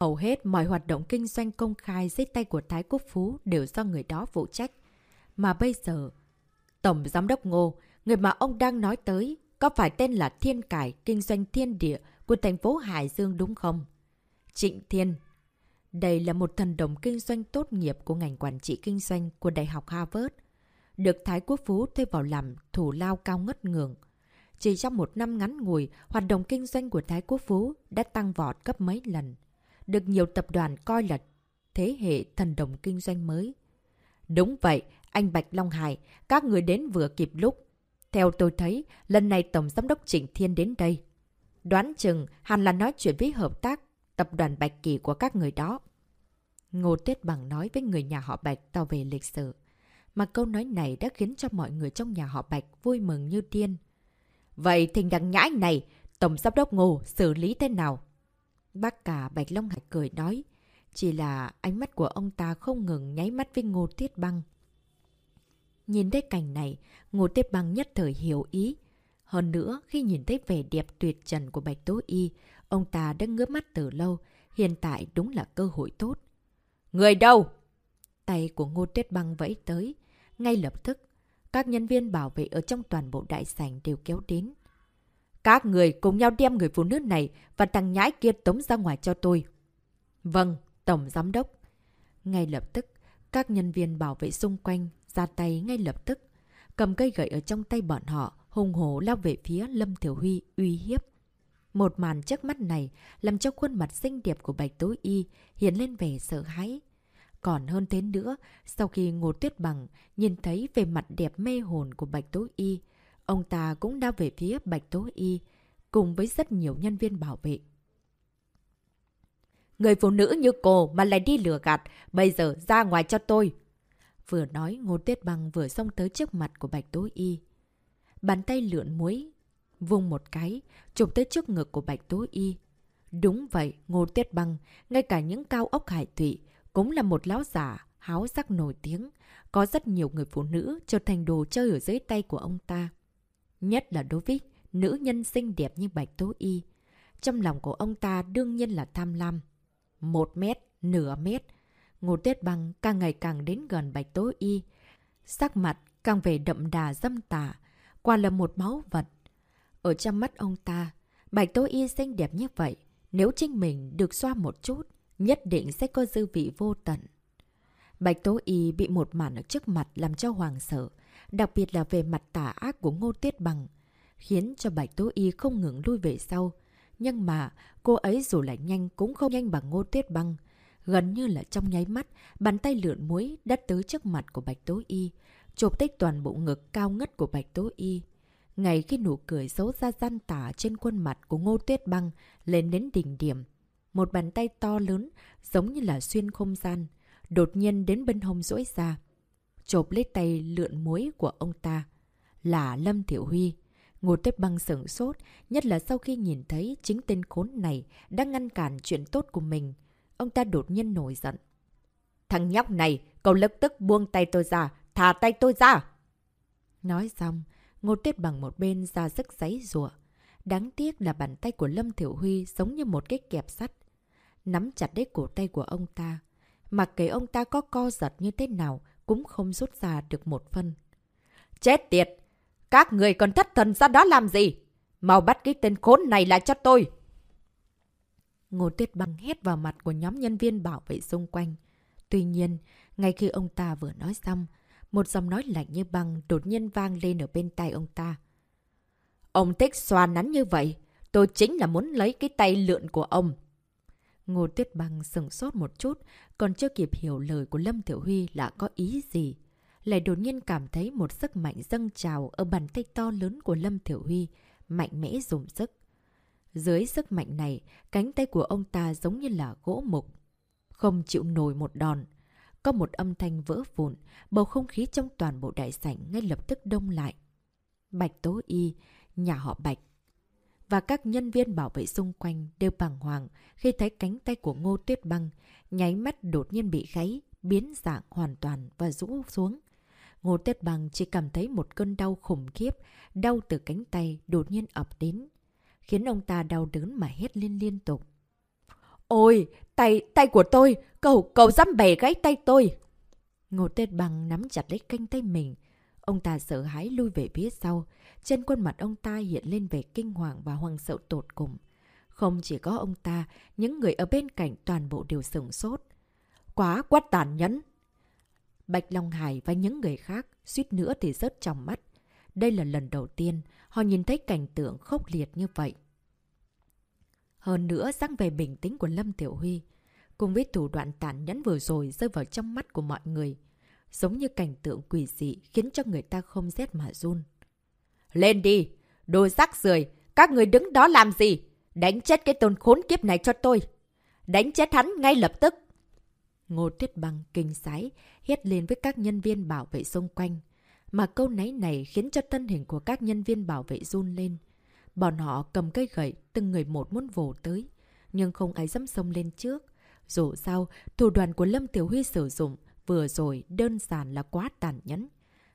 Hầu hết mọi hoạt động kinh doanh công khai dưới tay của Thái Quốc Phú đều do người đó phụ trách. Mà bây giờ, Tổng Giám đốc Ngô, người mà ông đang nói tới, có phải tên là Thiên Cải Kinh doanh Thiên Địa của thành phố Hải Dương đúng không? Trịnh Thiên Đây là một thần đồng kinh doanh tốt nghiệp của ngành quản trị kinh doanh của Đại học Harvard. Được Thái Quốc Phú thuê vào làm thủ lao cao ngất ngường. Chỉ trong một năm ngắn ngủi, hoạt động kinh doanh của Thái Quốc Phú đã tăng vọt gấp mấy lần. Được nhiều tập đoàn coi là thế hệ thần đồng kinh doanh mới. Đúng vậy, anh Bạch Long Hải, các người đến vừa kịp lúc. Theo tôi thấy, lần này Tổng Giám đốc Trịnh Thiên đến đây. Đoán chừng hẳn là nói chuyện với hợp tác tập đoàn Bạch Kỳ của các người đó. Ngô Tuyết Bằng nói với người nhà họ Bạch tao về lịch sử. Mà câu nói này đã khiến cho mọi người trong nhà họ Bạch vui mừng như điên. Vậy thình đằng nhãi này, Tổng Giám đốc Ngô xử lý thế nào? Bác cả Bạch Long Hải cười nói. Chỉ là ánh mắt của ông ta không ngừng nháy mắt với Ngô Tuyết Băng. Nhìn thấy cảnh này, Ngô Tuyết Băng nhất thời hiểu ý. Hơn nữa, khi nhìn thấy vẻ đẹp tuyệt trần của Bạch Tố Y, ông ta đã ngước mắt từ lâu, hiện tại đúng là cơ hội tốt. Người đâu? Tay của Ngô Tuyết Băng vẫy tới. Ngay lập tức, các nhân viên bảo vệ ở trong toàn bộ đại sảnh đều kéo đến. Các người cùng nhau đem người phụ nữ này và thằng nhãi kia tống ra ngoài cho tôi. Vâng, Tổng Giám Đốc. Ngay lập tức, các nhân viên bảo vệ xung quanh ra tay ngay lập tức. Cầm cây gậy ở trong tay bọn họ, hùng hổ lao về phía Lâm Thiểu Huy uy hiếp. Một màn trước mắt này làm cho khuôn mặt xinh đẹp của Bạch tối Y hiện lên vẻ sợ hãi. Còn hơn thế nữa, sau khi Ngô Tuyết Bằng nhìn thấy về mặt đẹp mê hồn của Bạch Tố Y, ông ta cũng đã về phía Bạch Tố Y, cùng với rất nhiều nhân viên bảo vệ. Người phụ nữ như cô mà lại đi lừa gạt, bây giờ ra ngoài cho tôi. Vừa nói, Ngô Tuyết Bằng vừa xông tới trước mặt của Bạch Tố Y. Bàn tay lượn muối, vung một cái, chụp tới trước ngực của Bạch Tố Y. Đúng vậy, Ngô Tuyết Bằng, ngay cả những cao ốc hải thủy, cũng là một lão giả, háo sắc nổi tiếng. Có rất nhiều người phụ nữ trở thành đồ chơi ở dưới tay của ông ta. Nhất là đối với nữ nhân xinh đẹp như Bạch Tố Y. Trong lòng của ông ta đương nhiên là tham lam. Một mét, nửa mét. Ngô Tuyết Băng càng ngày càng đến gần Bạch Tố Y. Sắc mặt càng về đậm đà dâm tà. Quả là một máu vật. Ở trong mắt ông ta, Bạch Tố Y xinh đẹp như vậy. Nếu chính mình được xoa một chút, nhất định sẽ có dư vị vô tận. Bạch Tố Y bị một màn ở trước mặt làm cho hoàng sợ, đặc biệt là về mặt tà ác của Ngô Tuyết Bằng, khiến cho Bạch Tố Y không ngừng lui về sau. Nhưng mà, cô ấy dù là nhanh cũng không nhanh bằng Ngô Tuyết Băng. Gần như là trong nháy mắt, bàn tay lượn muối đã tới trước mặt của Bạch Tố Y, chộp tích toàn bộ ngực cao ngất của Bạch Tố Y. Ngay khi nụ cười xấu ra gian tả trên khuôn mặt của Ngô Tuyết Băng lên đến đỉnh điểm, một bàn tay to lớn giống như là xuyên không gian, đột nhiên đến bên hông rỗi ra. Chộp lấy tay lượn muối của ông ta. Là Lâm Thiểu Huy. Ngô Tuyết Băng sửng sốt, nhất là sau khi nhìn thấy chính tên khốn này đang ngăn cản chuyện tốt của mình. Ông ta đột nhiên nổi giận. Thằng nhóc này, cậu lập tức buông tay tôi ra, thả tay tôi ra! Nói xong, Ngô Tuyết bằng một bên ra sức giấy rùa. Đáng tiếc là bàn tay của Lâm Thiểu Huy giống như một cái kẹp sắt. Nắm chặt lấy cổ tay của ông ta. Mặc kệ ông ta có co giật như thế nào cũng không rút ra được một phân. Chết tiệt! Các người còn thất thần ra đó làm gì? Mau bắt cái tên khốn này lại cho tôi! Ngô Tuyết Băng hét vào mặt của nhóm nhân viên bảo vệ xung quanh. Tuy nhiên, ngay khi ông ta vừa nói xong, một giọng nói lạnh như băng đột nhiên vang lên ở bên tai ông ta. Ông thích xoa nắn như vậy. Tôi chính là muốn lấy cái tay lượn của ông. Ngô Tuyết Băng sừng sốt một chút, còn chưa kịp hiểu lời của Lâm Tiểu Huy là có ý gì. Lại đột nhiên cảm thấy một sức mạnh dâng trào ở bàn tay to lớn của Lâm Tiểu Huy, mạnh mẽ dùng sức. Dưới sức mạnh này, cánh tay của ông ta giống như là gỗ mục. Không chịu nổi một đòn. Có một âm thanh vỡ vụn, bầu không khí trong toàn bộ đại sảnh ngay lập tức đông lại. Bạch Tố Y, nhà họ Bạch, và các nhân viên bảo vệ xung quanh đều bàng hoàng khi thấy cánh tay của Ngô Tuyết Băng nháy mắt đột nhiên bị gáy, biến dạng hoàn toàn và rũ xuống. Ngô Tuyết Băng chỉ cảm thấy một cơn đau khủng khiếp, đau từ cánh tay đột nhiên ập đến, khiến ông ta đau đớn mà hét lên liên tục. Ôi, tay, tay của tôi, cậu, cậu dám bẻ gãy tay tôi. Ngô Tuyết Băng nắm chặt lấy canh tay mình. Ông ta sợ hãi lui về phía sau. Trên khuôn mặt ông ta hiện lên vẻ kinh hoàng và hoang sợ tột cùng. Không chỉ có ông ta, những người ở bên cạnh toàn bộ đều sửng sốt. Quá quá tàn nhẫn! Bạch Long Hải và những người khác suýt nữa thì rớt trong mắt. Đây là lần đầu tiên họ nhìn thấy cảnh tượng khốc liệt như vậy. Hơn nữa, sang về bình tĩnh của Lâm Tiểu Huy, cùng với thủ đoạn tàn nhẫn vừa rồi rơi vào trong mắt của mọi người, giống như cảnh tượng quỷ dị khiến cho người ta không rét mà run. Lên đi! Đồ rác rưởi Các người đứng đó làm gì? Đánh chết cái tôn khốn kiếp này cho tôi! Đánh chết hắn ngay lập tức! Ngô Tuyết Băng kinh sái, hét lên với các nhân viên bảo vệ xung quanh. Mà câu nấy này khiến cho thân hình của các nhân viên bảo vệ run lên. Bọn họ cầm cây gậy, từng người một muốn vồ tới. Nhưng không ai dám xông lên trước. Dù sao, thủ đoàn của Lâm Tiểu Huy sử dụng vừa rồi đơn giản là quá tàn nhẫn,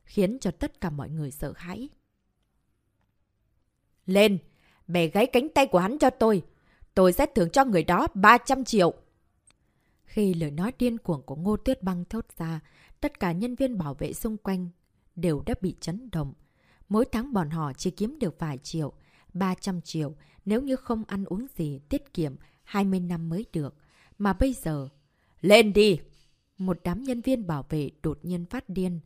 khiến cho tất cả mọi người sợ hãi. Lên! Bẻ gáy cánh tay của hắn cho tôi! Tôi sẽ thưởng cho người đó 300 triệu! Khi lời nói điên cuồng của Ngô Tuyết Băng thốt ra, tất cả nhân viên bảo vệ xung quanh đều đã bị chấn động. Mỗi tháng bọn họ chỉ kiếm được vài triệu, 300 triệu nếu như không ăn uống gì tiết kiệm 20 năm mới được. Mà bây giờ... Lên đi! Một đám nhân viên bảo vệ đột nhiên phát điên.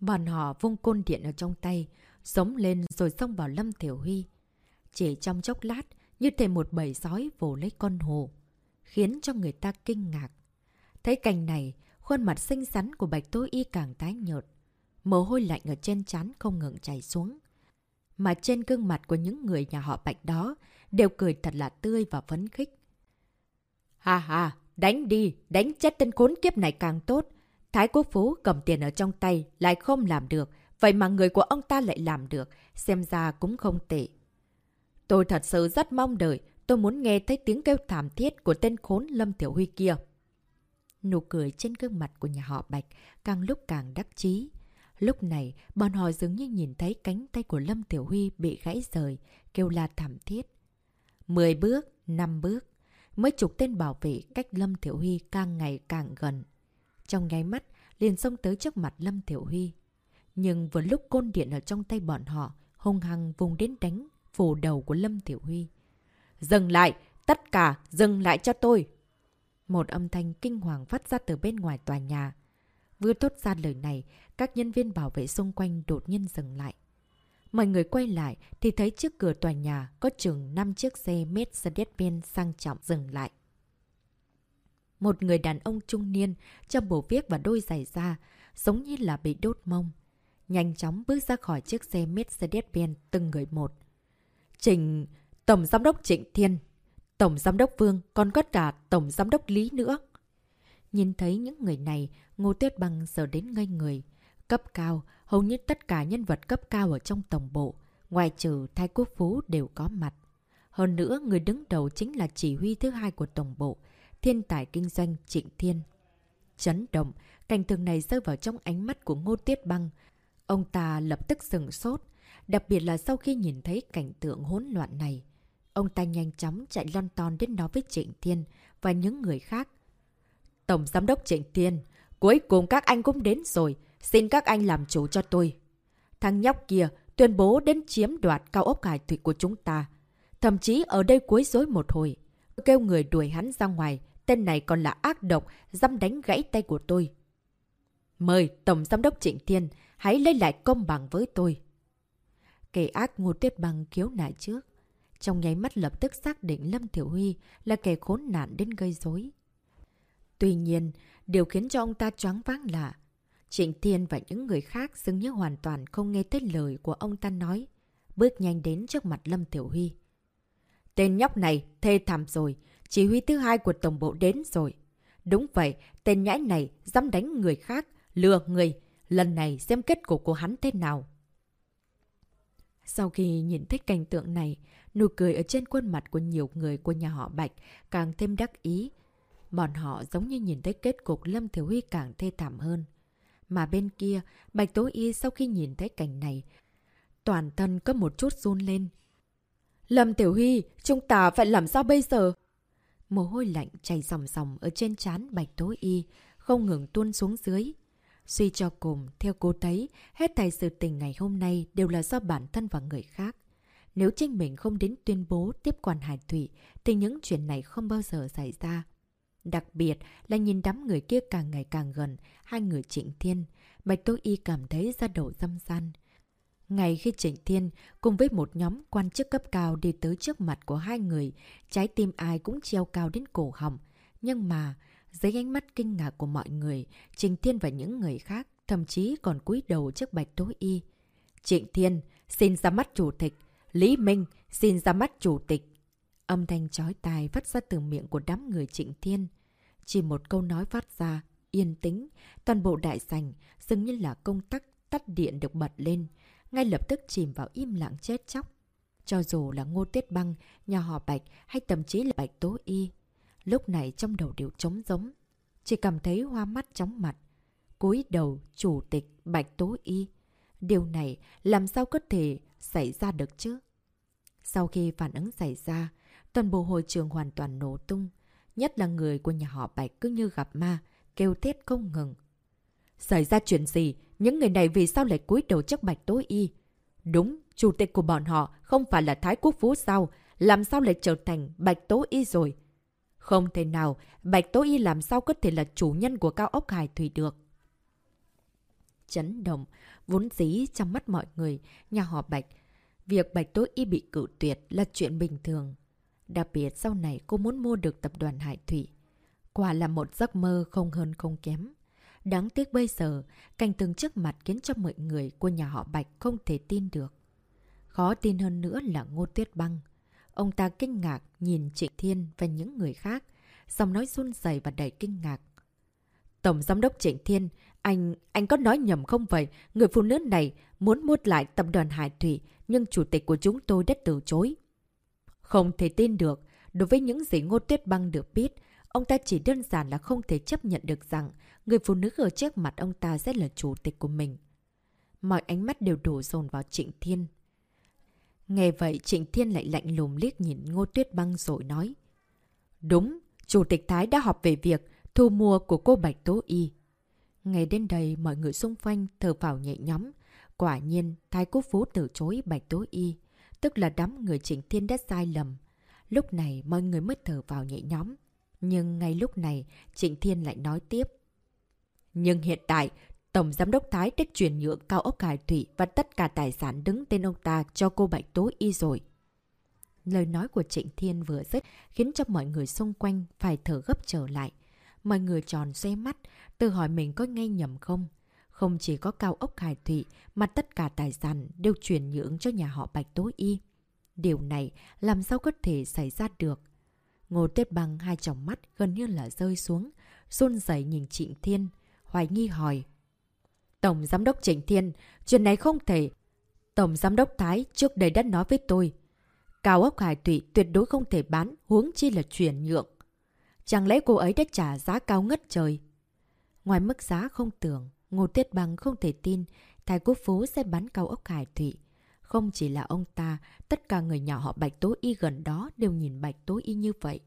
Bọn họ vung côn điện ở trong tay, sống lên rồi xông vào Lâm Tiểu Huy. Chỉ trong chốc lát, như thể một bầy sói vồ lấy con hồ, khiến cho người ta kinh ngạc. Thấy cảnh này, khuôn mặt xinh xắn của Bạch Tố Y càng tái nhợt. Mồ hôi lạnh ở trên trán không ngừng chảy xuống. Mà trên gương mặt của những người nhà họ Bạch đó đều cười thật là tươi và phấn khích. Ha ha, đánh đi, đánh chết tên khốn kiếp này càng tốt. Thái Quốc Phú cầm tiền ở trong tay lại không làm được, vậy mà người của ông ta lại làm được, xem ra cũng không tệ. Tôi thật sự rất mong đợi, tôi muốn nghe thấy tiếng kêu thảm thiết của tên khốn Lâm Tiểu Huy kia. Nụ cười trên gương mặt của nhà họ Bạch càng lúc càng đắc chí. Lúc này, bọn họ dường như nhìn thấy cánh tay của Lâm Tiểu Huy bị gãy rời, kêu la thảm thiết. Mười bước, năm bước, mấy chục tên bảo vệ cách Lâm Tiểu Huy càng ngày càng gần. Trong nháy mắt, liền xông tới trước mặt Lâm Tiểu Huy. Nhưng vừa lúc côn điện ở trong tay bọn họ, hung hăng vùng đến đánh phủ đầu của Lâm Tiểu Huy. Dừng lại! Tất cả dừng lại cho tôi! Một âm thanh kinh hoàng phát ra từ bên ngoài tòa nhà. Vừa thốt ra lời này, các nhân viên bảo vệ xung quanh đột nhiên dừng lại. Mọi người quay lại thì thấy trước cửa tòa nhà có chừng 5 chiếc xe Mercedes-Benz sang trọng dừng lại. Một người đàn ông trung niên trong bộ viết và đôi giày da giống như là bị đốt mông. Nhanh chóng bước ra khỏi chiếc xe Mercedes-Benz từng người một. Trình... Tổng Giám đốc Trịnh Thiên, Tổng Giám đốc Vương, còn có cả Tổng Giám đốc Lý nữa. Nhìn thấy những người này, Ngô Tuyết Băng giờ đến ngây người. Cấp cao, hầu như tất cả nhân vật cấp cao ở trong tổng bộ, ngoài trừ Thái Quốc Phú đều có mặt. Hơn nữa, người đứng đầu chính là chỉ huy thứ hai của tổng bộ, thiên tài kinh doanh Trịnh Thiên. Chấn động, cảnh tượng này rơi vào trong ánh mắt của Ngô Tiết Băng. Ông ta lập tức sừng sốt, đặc biệt là sau khi nhìn thấy cảnh tượng hỗn loạn này. Ông ta nhanh chóng chạy lon ton đến nói với Trịnh Thiên và những người khác. Tổng Giám đốc Trịnh Thiên, cuối cùng các anh cũng đến rồi, xin các anh làm chủ cho tôi. Thằng nhóc kia tuyên bố đến chiếm đoạt cao ốc hải thủy của chúng ta. Thậm chí ở đây cuối rối một hồi. Kêu người đuổi hắn ra ngoài, tên này còn là ác độc, dăm đánh gãy tay của tôi. Mời Tổng Giám đốc Trịnh Thiên, hãy lấy lại công bằng với tôi. Kẻ ác Ngô Tuyết Bằng khiếu nại trước. Trong nháy mắt lập tức xác định Lâm Thiểu Huy là kẻ khốn nạn đến gây rối. Tuy nhiên, điều khiến cho ông ta choáng váng là Trịnh Thiên và những người khác dường như hoàn toàn không nghe tới lời của ông ta nói, bước nhanh đến trước mặt Lâm Tiểu Huy. Tên nhóc này thê thảm rồi, chỉ huy thứ hai của tổng bộ đến rồi. Đúng vậy, tên nhãi này dám đánh người khác, lừa người. Lần này xem kết cục của hắn thế nào. Sau khi nhìn thấy cảnh tượng này, nụ cười ở trên khuôn mặt của nhiều người của nhà họ Bạch càng thêm đắc ý. Bọn họ giống như nhìn thấy kết cục Lâm Thiếu Huy càng thê thảm hơn. Mà bên kia, Bạch Tố Y sau khi nhìn thấy cảnh này, toàn thân có một chút run lên. Lâm Tiểu Huy, chúng ta phải làm sao bây giờ? Mồ hôi lạnh chảy ròng ròng ở trên trán Bạch Tố Y, không ngừng tuôn xuống dưới. Suy cho cùng, theo cô thấy, hết thầy sự tình ngày hôm nay đều là do bản thân và người khác. Nếu chính mình không đến tuyên bố tiếp quản hải thủy, thì những chuyện này không bao giờ xảy ra. Đặc biệt là nhìn đám người kia càng ngày càng gần, hai người Trịnh Thiên, Bạch Tô Y cảm thấy ra đầu dâm gian. ngày khi Trịnh Thiên cùng với một nhóm quan chức cấp cao đi tới trước mặt của hai người, trái tim ai cũng treo cao đến cổ họng. Nhưng mà, dưới ánh mắt kinh ngạc của mọi người, Trịnh Thiên và những người khác thậm chí còn cúi đầu trước Bạch Tố Y. Trịnh Thiên, xin ra mắt chủ tịch. Lý Minh, xin ra mắt chủ tịch. Âm thanh chói tai phát ra từ miệng của đám người Trịnh Thiên. Chỉ một câu nói phát ra, yên tĩnh, toàn bộ đại sành dường như là công tắc tắt điện được bật lên, ngay lập tức chìm vào im lặng chết chóc. Cho dù là Ngô tuyết Băng, nhà họ Bạch hay thậm chí là Bạch Tố Y, lúc này trong đầu đều trống giống. Chỉ cảm thấy hoa mắt chóng mặt. cúi đầu chủ tịch Bạch Tố Y. Điều này làm sao có thể xảy ra được chứ? Sau khi phản ứng xảy ra, toàn bộ hội trường hoàn toàn nổ tung. Nhất là người của nhà họ Bạch cứ như gặp ma, kêu thét không ngừng. Xảy ra chuyện gì? Những người này vì sao lại cúi đầu trước Bạch tối Y? Đúng, chủ tịch của bọn họ không phải là Thái Quốc Phú sao? Làm sao lại trở thành Bạch Tố Y rồi? Không thể nào, Bạch Tố Y làm sao có thể là chủ nhân của cao ốc Hải Thủy được? Chấn động, vốn dĩ trong mắt mọi người, nhà họ Bạch. Việc Bạch Tố Y bị cử tuyệt là chuyện bình thường. Đặc biệt sau này cô muốn mua được tập đoàn Hải Thủy. Quả là một giấc mơ không hơn không kém. Đáng tiếc bây giờ, cảnh tượng trước mặt khiến cho mọi người của nhà họ Bạch không thể tin được. Khó tin hơn nữa là Ngô Tuyết Băng. Ông ta kinh ngạc nhìn Trịnh Thiên và những người khác, giọng nói run dày và đầy kinh ngạc. Tổng Giám đốc Trịnh Thiên, anh, anh có nói nhầm không vậy? Người phụ nữ này muốn mua lại tập đoàn Hải Thủy, nhưng chủ tịch của chúng tôi đã từ chối. Không thể tin được, đối với những gì Ngô Tuyết Băng được biết, ông ta chỉ đơn giản là không thể chấp nhận được rằng người phụ nữ ở trước mặt ông ta sẽ là chủ tịch của mình. Mọi ánh mắt đều đổ dồn vào Trịnh Thiên. Nghe vậy Trịnh Thiên lại lạnh lùng liếc nhìn Ngô Tuyết Băng rồi nói. Đúng, Chủ tịch Thái đã họp về việc thu mua của cô Bạch Tố Y. ngày đến đây mọi người xung quanh thở vào nhẹ nhóm. Quả nhiên Thái Quốc Phú từ chối Bạch Tố Y, tức là đám người Trịnh Thiên đã sai lầm. Lúc này mọi người mới thở vào nhẹ nhóm. Nhưng ngay lúc này, Trịnh Thiên lại nói tiếp. Nhưng hiện tại, Tổng Giám đốc Thái đã chuyển nhượng cao ốc Hải Thủy và tất cả tài sản đứng tên ông ta cho cô Bạch Tố Y rồi. Lời nói của Trịnh Thiên vừa dứt khiến cho mọi người xung quanh phải thở gấp trở lại. Mọi người tròn xoe mắt, tự hỏi mình có nghe nhầm không? Không chỉ có cao ốc Hải thụy mà tất cả tài sản đều chuyển nhượng cho nhà họ Bạch Tố Y. Điều này làm sao có thể xảy ra được? Ngô Tuyết Bằng hai tròng mắt gần như là rơi xuống, run rẩy nhìn Trịnh Thiên, hoài nghi hỏi. Tổng Giám đốc Trịnh Thiên, chuyện này không thể. Tổng Giám đốc Thái trước đây đã nói với tôi. Cao ốc hải thụy tuyệt đối không thể bán, huống chi là chuyển nhượng. Chẳng lẽ cô ấy đã trả giá cao ngất trời? Ngoài mức giá không tưởng, Ngô Tiết Bằng không thể tin Thái Quốc Phú sẽ bán cao ốc hải thụy Không chỉ là ông ta, tất cả người nhỏ họ Bạch Tố Y gần đó đều nhìn Bạch Tố Y như vậy.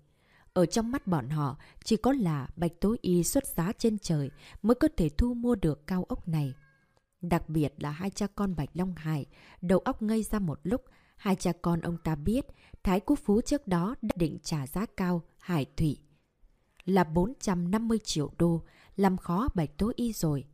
Ở trong mắt bọn họ, chỉ có là Bạch Tố Y xuất giá trên trời mới có thể thu mua được cao ốc này. Đặc biệt là hai cha con Bạch Long Hải, đầu óc ngây ra một lúc, hai cha con ông ta biết Thái Quốc Phú trước đó đã định trả giá cao Hải Thủy. Là 450 triệu đô, làm khó Bạch Tố Y rồi.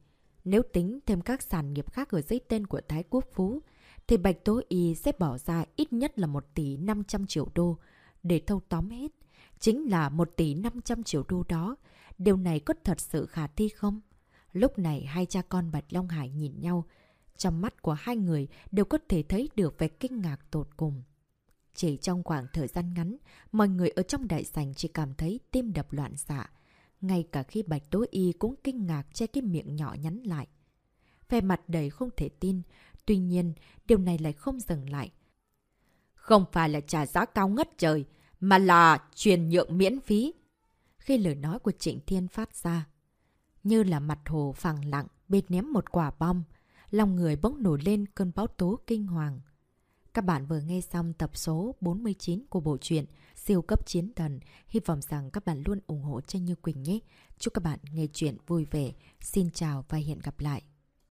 Nếu tính thêm các sản nghiệp khác ở dưới tên của Thái Quốc Phú, thì Bạch Tố Y sẽ bỏ ra ít nhất là 1 tỷ 500 triệu đô để thâu tóm hết. Chính là 1 tỷ 500 triệu đô đó. Điều này có thật sự khả thi không? Lúc này hai cha con Bạch Long Hải nhìn nhau. Trong mắt của hai người đều có thể thấy được vẻ kinh ngạc tột cùng. Chỉ trong khoảng thời gian ngắn, mọi người ở trong đại sảnh chỉ cảm thấy tim đập loạn xạ. Ngay cả khi Bạch Tố Y cũng kinh ngạc che cái miệng nhỏ nhắn lại. Vẻ mặt đầy không thể tin, tuy nhiên điều này lại không dừng lại. Không phải là trả giá cao ngất trời, mà là truyền nhượng miễn phí. Khi lời nói của Trịnh Thiên phát ra, như là mặt hồ phẳng lặng bên ném một quả bom, lòng người bỗng nổi lên cơn báo tố kinh hoàng. Các bạn vừa nghe xong tập số 49 của bộ truyện Siêu cấp chiến thần. Hy vọng rằng các bạn luôn ủng hộ cho Như Quỳnh nhé. Chúc các bạn nghe chuyện vui vẻ. Xin chào và hẹn gặp lại.